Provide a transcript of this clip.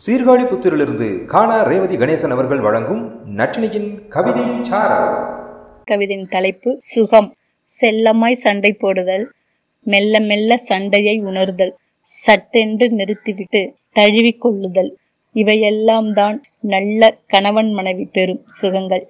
சீர்காழி புத்திரிலிருந்து காணா ரேவதி கணேசன் அவர்கள் வழங்கும் நட்டினியின் கவிதை கவிதையின் தலைப்பு சுகம். செல்லமாய் சண்டை போடுதல். மெல்ல மெல்ல சண்டையை உணர்தல். சட்டென்று நிறுத்திவிட்டு தழுவிக்கொள்ளுதல் இவையெல்லாம் தான் நல்ல கணவன் மனைவி பெறும் சுகங்கள்.